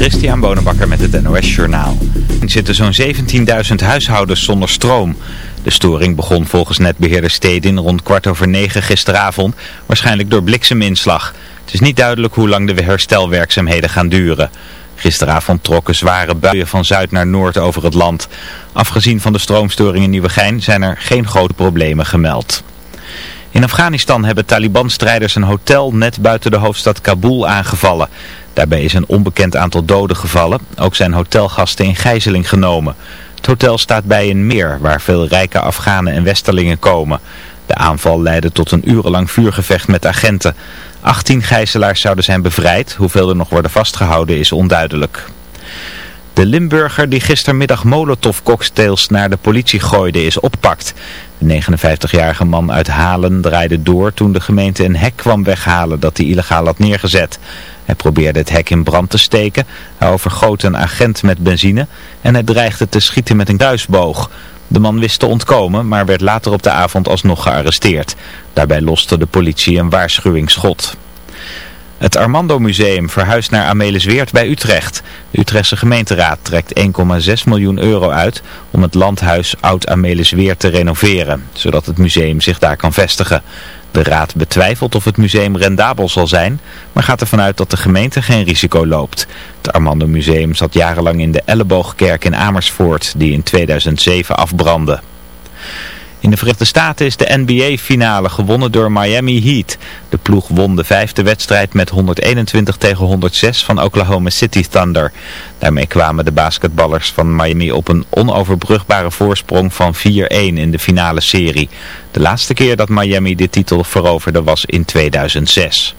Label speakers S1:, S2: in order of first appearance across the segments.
S1: Christian Bonenbakker met het NOS Journaal. Er zitten zo'n 17.000 huishoudens zonder stroom. De storing begon volgens netbeheerder Stedin rond kwart over negen gisteravond, waarschijnlijk door blikseminslag. Het is niet duidelijk hoe lang de herstelwerkzaamheden gaan duren. Gisteravond trokken zware buien van zuid naar noord over het land. Afgezien van de stroomstoring in Nieuwegein zijn er geen grote problemen gemeld. In Afghanistan hebben Taliban-strijders een hotel net buiten de hoofdstad Kabul aangevallen. Daarbij is een onbekend aantal doden gevallen. Ook zijn hotelgasten in gijzeling genomen. Het hotel staat bij een meer waar veel rijke Afghanen en Westerlingen komen. De aanval leidde tot een urenlang vuurgevecht met agenten. 18 gijzelaars zouden zijn bevrijd. Hoeveel er nog worden vastgehouden is onduidelijk. De Limburger die gistermiddag molotovcocktails naar de politie gooide is oppakt. De 59-jarige man uit Halen draaide door toen de gemeente een hek kwam weghalen dat hij illegaal had neergezet. Hij probeerde het hek in brand te steken, hij overgoot een agent met benzine en hij dreigde te schieten met een kruisboog. De man wist te ontkomen, maar werd later op de avond alsnog gearresteerd. Daarbij loste de politie een waarschuwingsschot. Het Armando Museum verhuist naar Amelisweert bij Utrecht. De Utrechtse gemeenteraad trekt 1,6 miljoen euro uit om het landhuis Oud Amelisweert te renoveren, zodat het museum zich daar kan vestigen. De raad betwijfelt of het museum rendabel zal zijn, maar gaat ervan uit dat de gemeente geen risico loopt. Het Armando Museum zat jarenlang in de Elleboogkerk in Amersfoort, die in 2007 afbrandde. In de Verenigde Staten is de NBA-finale gewonnen door Miami Heat. De ploeg won de vijfde wedstrijd met 121 tegen 106 van Oklahoma City Thunder. Daarmee kwamen de basketballers van Miami op een onoverbrugbare voorsprong van 4-1 in de finale serie. De laatste keer dat Miami de titel veroverde was in 2006.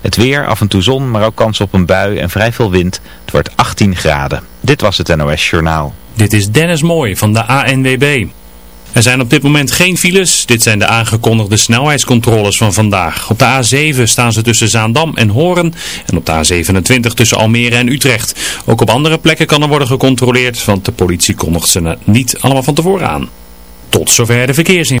S1: Het weer, af en toe zon, maar ook kans op een bui en vrij veel wind. Het wordt 18 graden. Dit was het NOS Journaal.
S2: Dit is Dennis Mooij van de ANWB. Er zijn op dit moment geen files. Dit zijn de aangekondigde snelheidscontroles van vandaag. Op de A7 staan ze tussen Zaandam en Horen. En op de A27 tussen Almere en Utrecht. Ook op andere plekken kan er worden gecontroleerd. Want de politie kondigt ze niet allemaal van tevoren aan. Tot zover de verkeersin.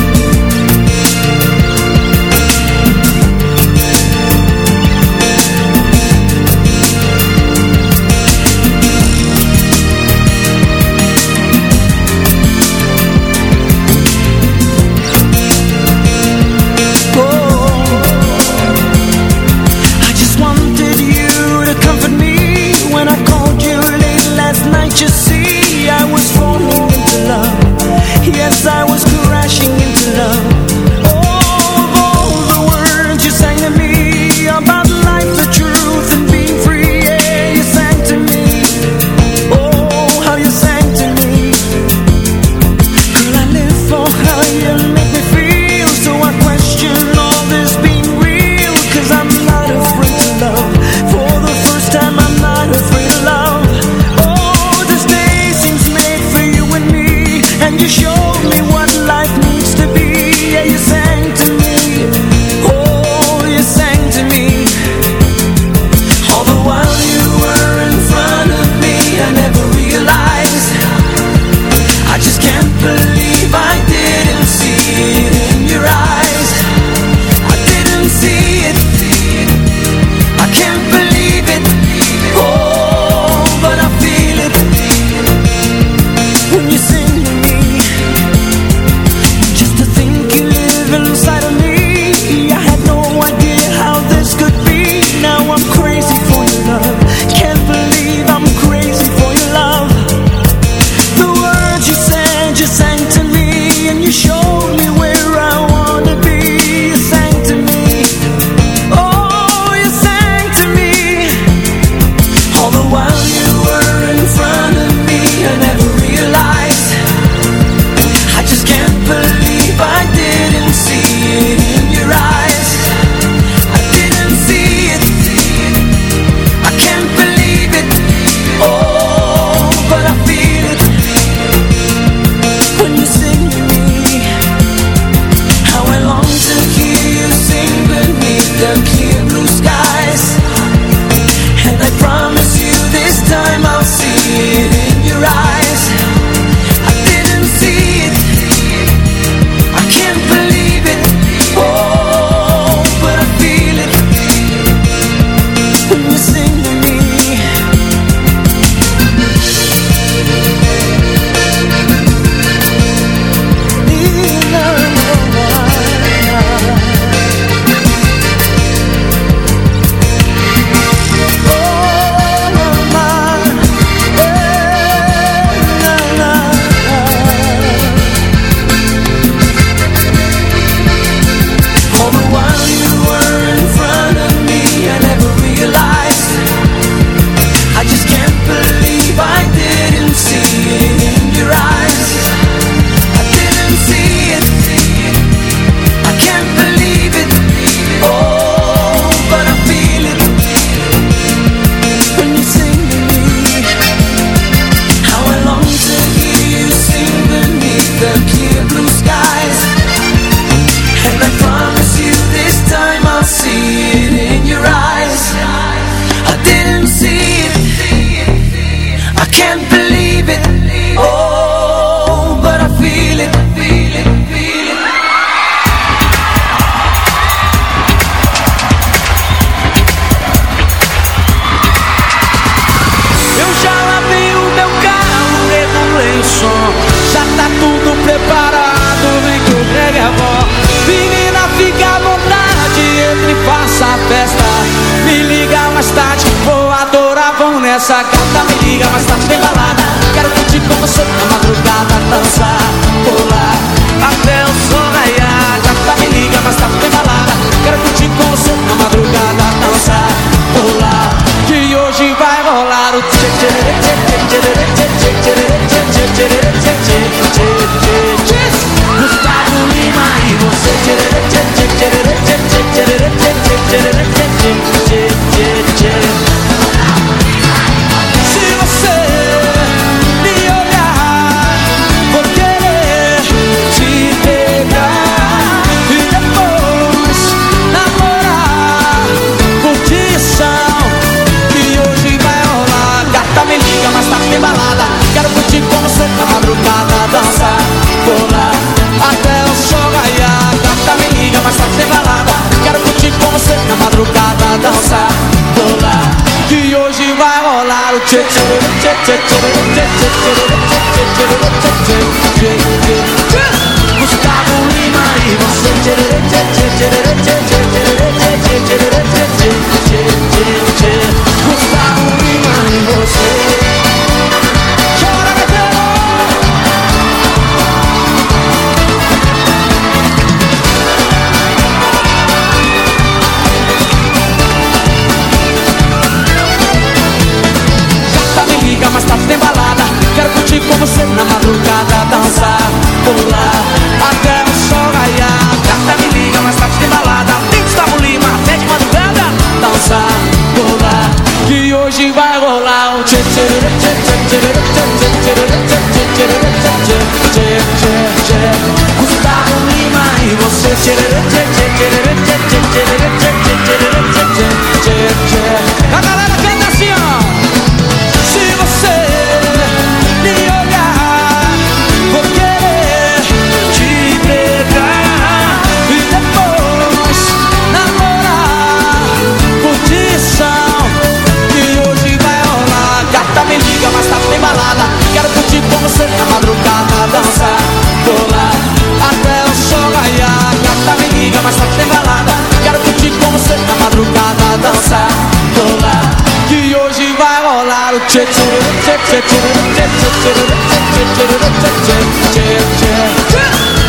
S3: cha cha cha cha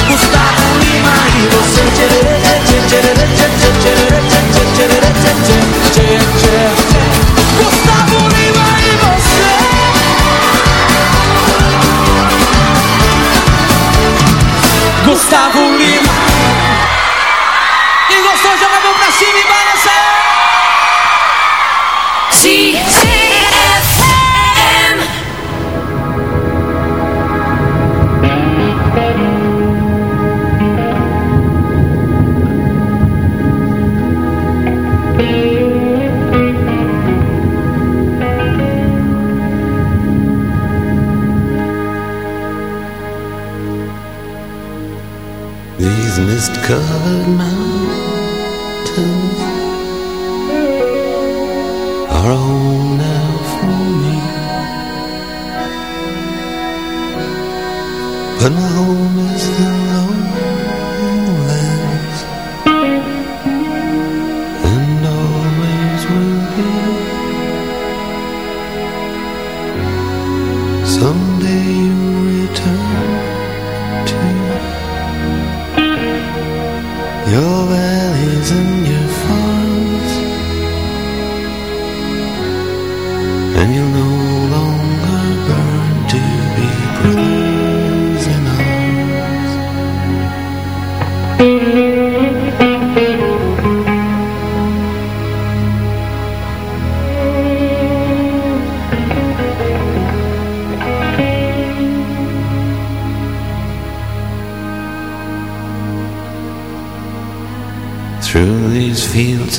S3: Gustavo Lima e você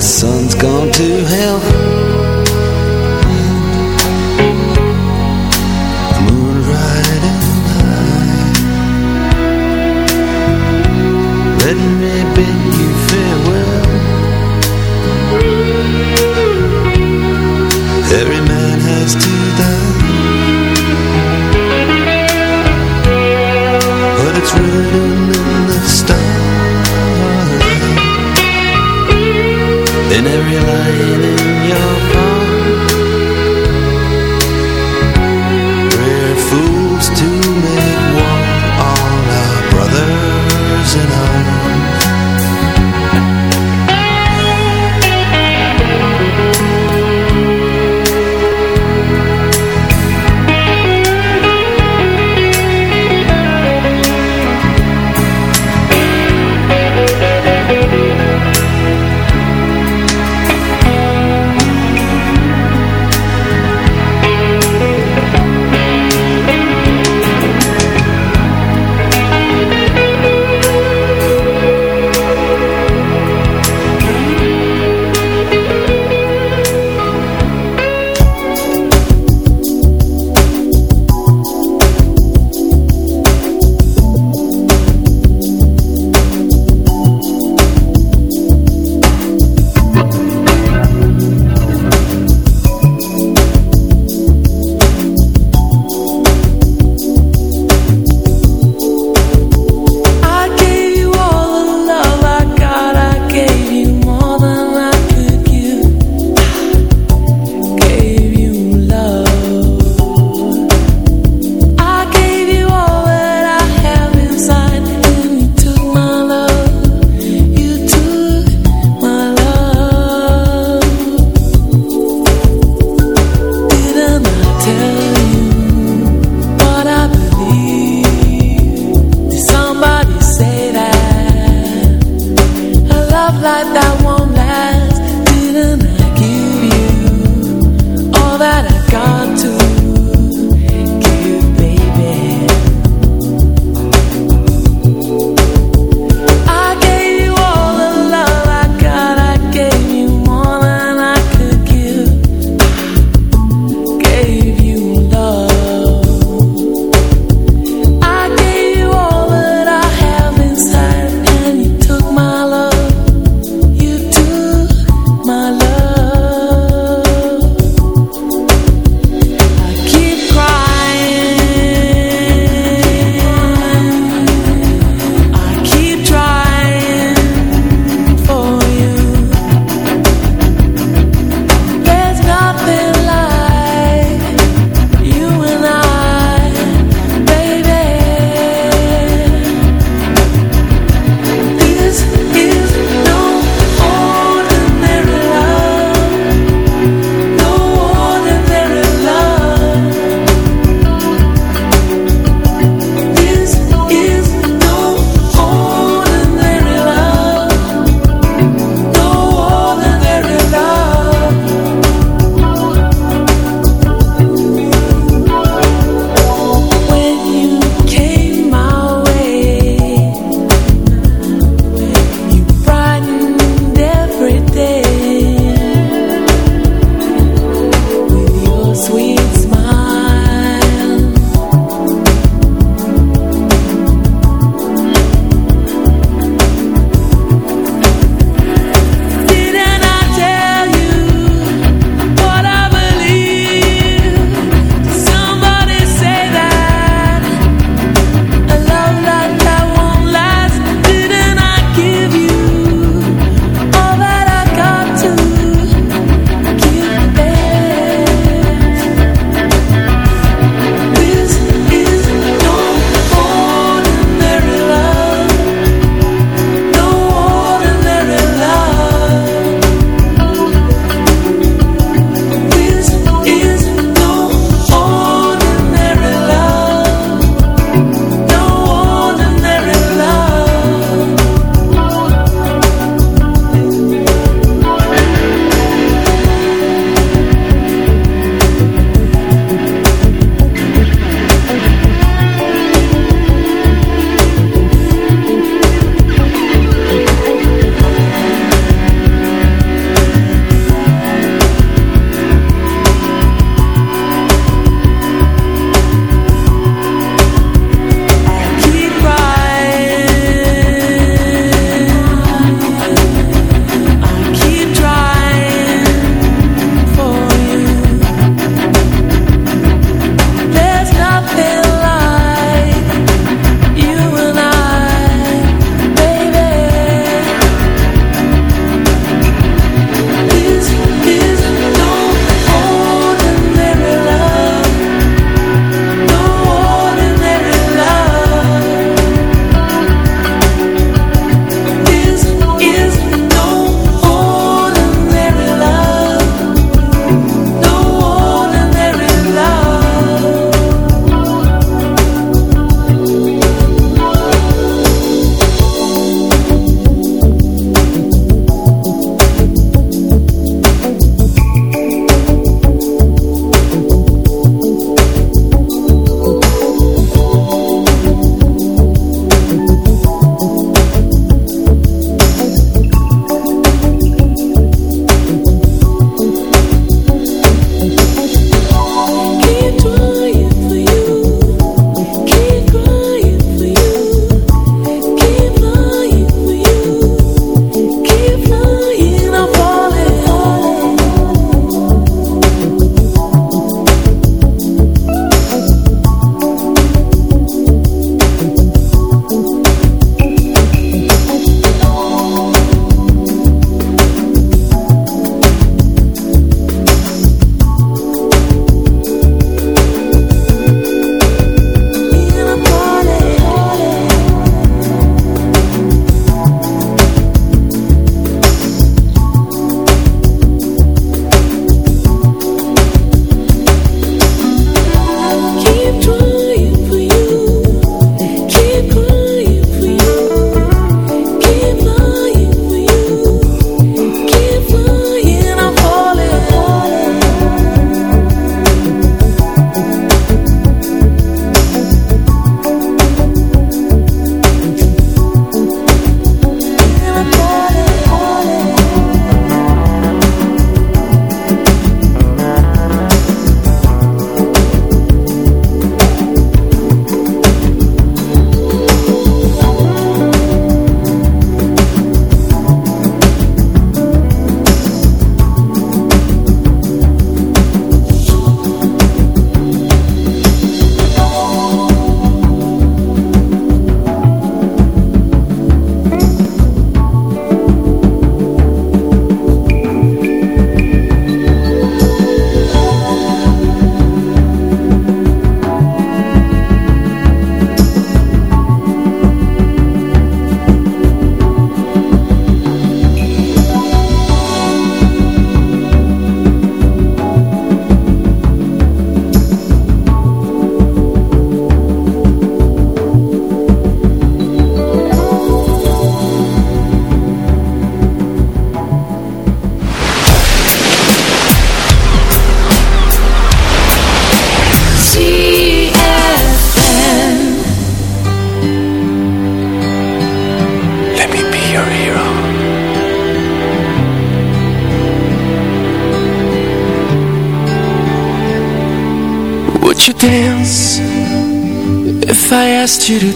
S4: sun's gone to hell. storyline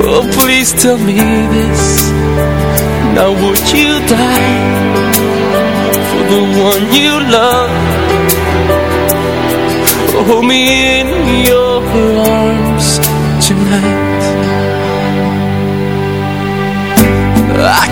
S4: Oh, please tell me this. Now would you die For the one you love? Oh, Hold me in your arms tonight. I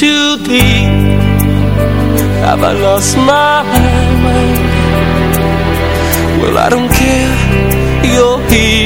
S4: to deep, Have I lost my mind? Well, I don't care, you're here.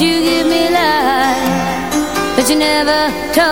S5: you give me life, but you never told.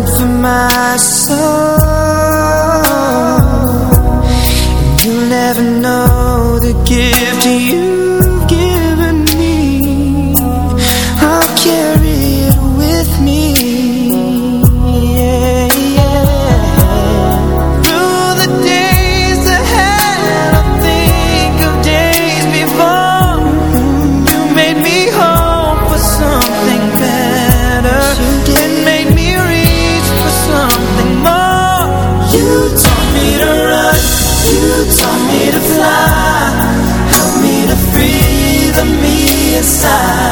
S6: for my soul. inside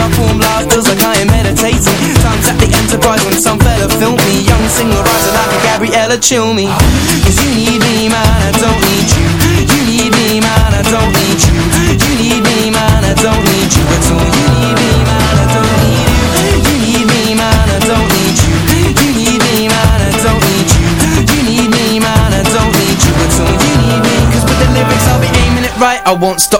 S7: I perform live feels like I am meditating. Times at the Enterprise when some fella filmed me. Young singer rising like a Gabriella Cilmi. Cause you need me man, I don't need you. You need me man, I don't need you. You need me man, I don't need you at all. You need me man, I don't need you. You need me man, I don't need you. You need me man, I don't need you. You need me man, I don't need you at all. You need me Cause with the lyrics I'll be aiming it right. I won't stop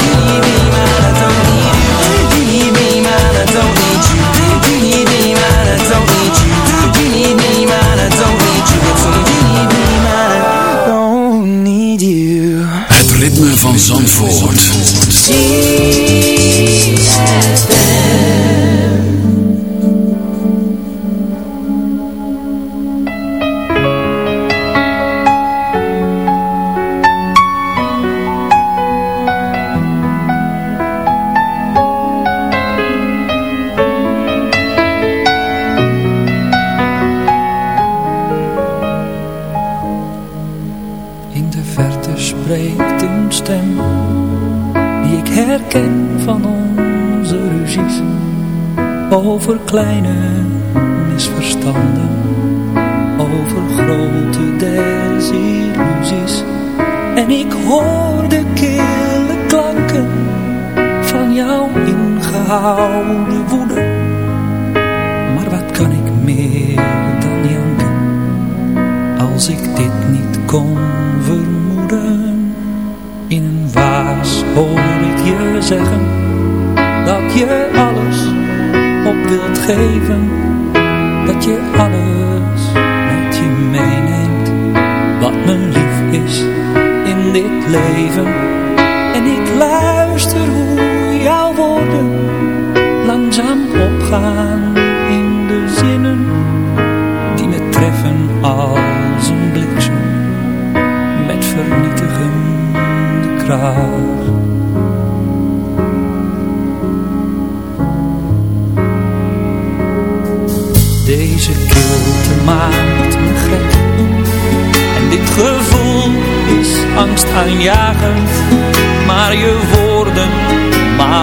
S8: Zandvoort.